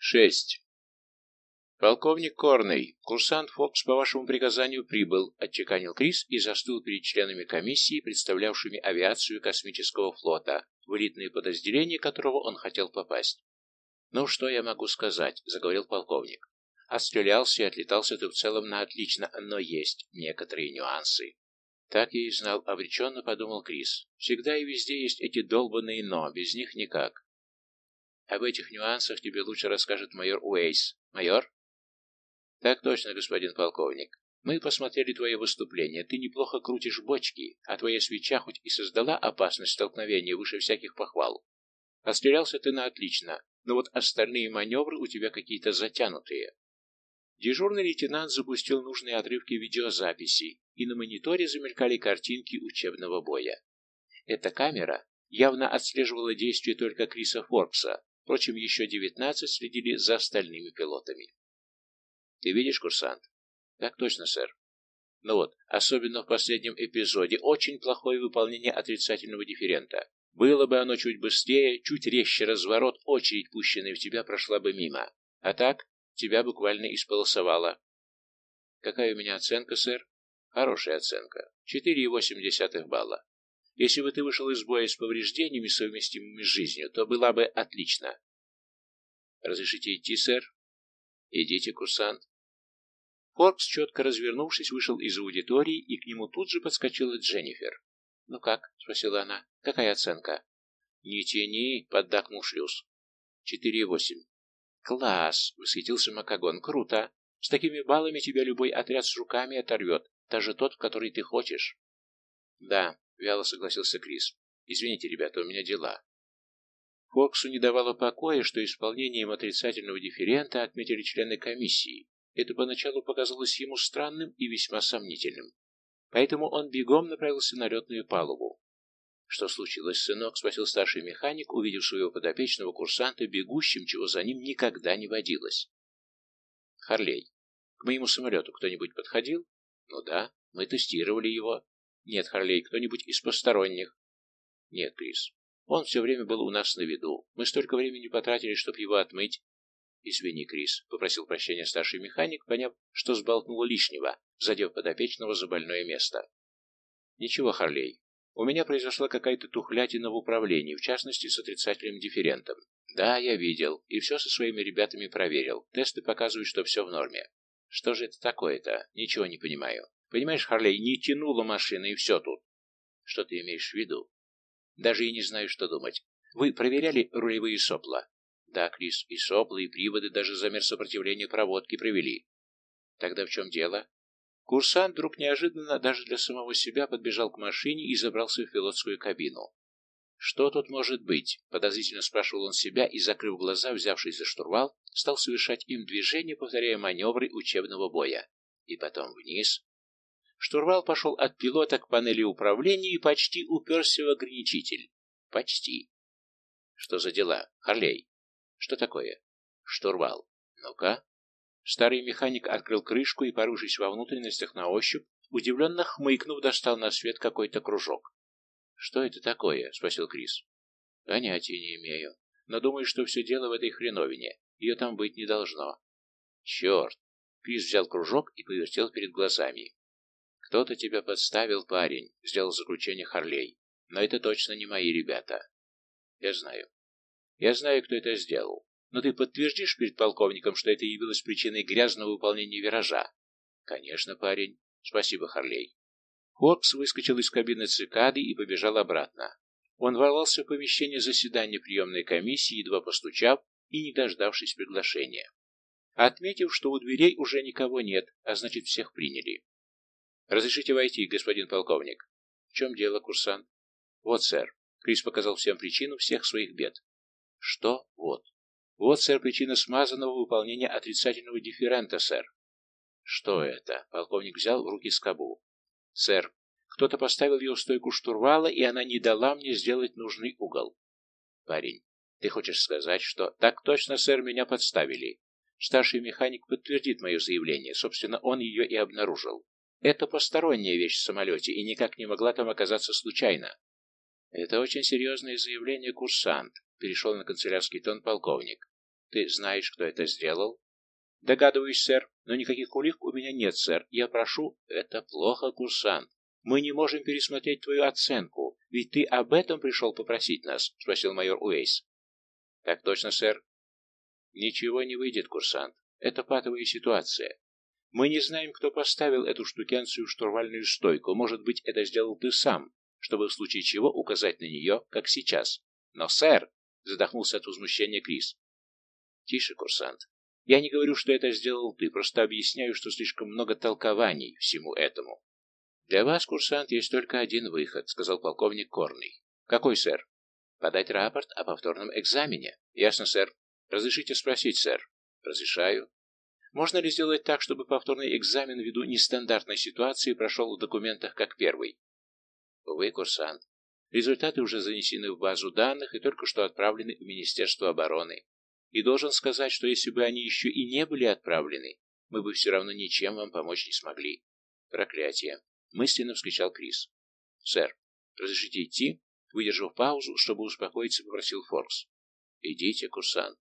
Шесть. «Полковник Корный, курсант Фокс по вашему приказанию прибыл», — отчеканил Крис и застыл перед членами комиссии, представлявшими авиацию космического флота, в элитные подразделения которого он хотел попасть. «Ну, что я могу сказать?» — заговорил полковник. «Отстрелялся и отлетался ты в целом на отлично, но есть некоторые нюансы». «Так я и знал», — обреченно подумал Крис. «Всегда и везде есть эти долбанные «но», без них никак». «Об этих нюансах тебе лучше расскажет майор Уэйс. Майор?» «Так точно, господин полковник. Мы посмотрели твое выступление. Ты неплохо крутишь бочки, а твоя свеча хоть и создала опасность столкновения выше всяких похвал. Отстрелялся ты на отлично, но вот остальные маневры у тебя какие-то затянутые». Дежурный лейтенант запустил нужные отрывки видеозаписи, и на мониторе замелькали картинки учебного боя. Эта камера явно отслеживала действия только Криса Форкса, впрочем, еще девятнадцать следили за остальными пилотами. Ты видишь, курсант? Так точно, сэр. Ну вот, особенно в последнем эпизоде, очень плохое выполнение отрицательного дифферента. Было бы оно чуть быстрее, чуть резче разворот, очередь, пущенная в тебя, прошла бы мимо. А так, тебя буквально исполосовало. Какая у меня оценка, сэр? Хорошая оценка. 4,8 балла. Если бы ты вышел из боя с повреждениями, совместимыми с жизнью, то была бы отлично. Разрешите идти, сэр? Идите, курсант. Форкс, четко развернувшись, вышел из аудитории, и к нему тут же подскочила Дженнифер. «Ну как?» — спросила она. «Какая оценка?» «Не тяни!» — поддакнул шлюз. «Четыре восемь». «Класс!» — восхитился Макагон. «Круто! С такими баллами тебя любой отряд с руками оторвет, даже тот, который ты хочешь». «Да», — вяло согласился Крис. «Извините, ребята, у меня дела». Фоксу не давало покоя, что исполнением отрицательного дифферента отметили члены комиссии, это поначалу показалось ему странным и весьма сомнительным. Поэтому он бегом направился на летную палубу. «Что случилось, сынок?» — спросил старший механик, увидев своего подопечного курсанта бегущим, чего за ним никогда не водилось. «Харлей, к моему самолету кто-нибудь подходил?» «Ну да, мы тестировали его». «Нет, Харлей, кто-нибудь из посторонних?» «Нет, Крис. Он все время был у нас на виду. Мы столько времени потратили, чтобы его отмыть, «Извини, Крис», — попросил прощения старший механик, поняв, что сболтнуло лишнего, задев подопечного за больное место. «Ничего, Харлей. У меня произошла какая-то тухлятина в управлении, в частности, с отрицательным дифферентом. Да, я видел, и все со своими ребятами проверил. Тесты показывают, что все в норме. Что же это такое-то? Ничего не понимаю. Понимаешь, Харлей, не тянула машина, и все тут. Что ты имеешь в виду? Даже и не знаю, что думать. Вы проверяли рулевые сопла? Да, Крис, и соплы, и приводы, даже замер сопротивления проводки провели. Тогда в чем дело? Курсант вдруг неожиданно, даже для самого себя, подбежал к машине и забрался в пилотскую кабину. «Что тут может быть?» — подозрительно спрашивал он себя и, закрыв глаза, взявшись за штурвал, стал совершать им движение, повторяя маневры учебного боя. И потом вниз. Штурвал пошел от пилота к панели управления и почти уперся в ограничитель. Почти. Что за дела? Харлей, что такое? Штурвал. Ну-ка. Старый механик открыл крышку и, порывшись во внутренностях на ощупь, удивленно хмыкнув, достал на свет какой-то кружок. «Что это такое?» — спросил Крис. «Понятия не имею, но думаю, что все дело в этой хреновине. Ее там быть не должно». «Черт!» — Крис взял кружок и повертел перед глазами. «Кто-то тебя подставил, парень», — сделал заключение Харлей. «Но это точно не мои ребята». «Я знаю. Я знаю, кто это сделал. Но ты подтвердишь перед полковником, что это явилось причиной грязного выполнения виража? Конечно, парень. Спасибо, Харлей. Форкс выскочил из кабины цикады и побежал обратно. Он ворвался в помещение заседания приемной комиссии, едва постучав и не дождавшись приглашения. Отметив, что у дверей уже никого нет, а значит всех приняли. «Разрешите войти, господин полковник?» «В чем дело, курсант?» «Вот, сэр». Крис показал всем причину всех своих бед. Что? Вот. Вот, сэр, причина смазанного выполнения отрицательного дифферента, сэр. Что это? Полковник взял в руки скобу. Сэр, кто-то поставил ее в стойку штурвала, и она не дала мне сделать нужный угол. Парень, ты хочешь сказать, что... Так точно, сэр, меня подставили. Старший механик подтвердит мое заявление. Собственно, он ее и обнаружил. Это посторонняя вещь в самолете, и никак не могла там оказаться случайно. Это очень серьезное заявление, курсант перешел на канцелярский тон полковник. Ты знаешь, кто это сделал? Догадываюсь, сэр, но никаких улик у меня нет, сэр. Я прошу... Это плохо, курсант. Мы не можем пересмотреть твою оценку, ведь ты об этом пришел попросить нас, спросил майор Уэйс. Так точно, сэр. Ничего не выйдет, курсант. Это патовая ситуация. Мы не знаем, кто поставил эту штукенцию в штурвальную стойку. Может быть, это сделал ты сам, чтобы в случае чего указать на нее, как сейчас. Но, сэр, задохнулся от возмущения Крис. Тише, курсант. Я не говорю, что это сделал ты, просто объясняю, что слишком много толкований всему этому. Для вас, курсант, есть только один выход, сказал полковник Корный. Какой, сэр? Подать рапорт о повторном экзамене. Ясно, сэр. Разрешите спросить, сэр. Разрешаю. Можно ли сделать так, чтобы повторный экзамен ввиду нестандартной ситуации прошел в документах как первый? Увы, курсант. Результаты уже занесены в базу данных и только что отправлены в Министерство обороны. И должен сказать, что если бы они еще и не были отправлены, мы бы все равно ничем вам помочь не смогли. Проклятие. Мысленно вскричал Крис. Сэр, разрешите идти? Выдержав паузу, чтобы успокоиться, попросил Форкс. Идите, курсант.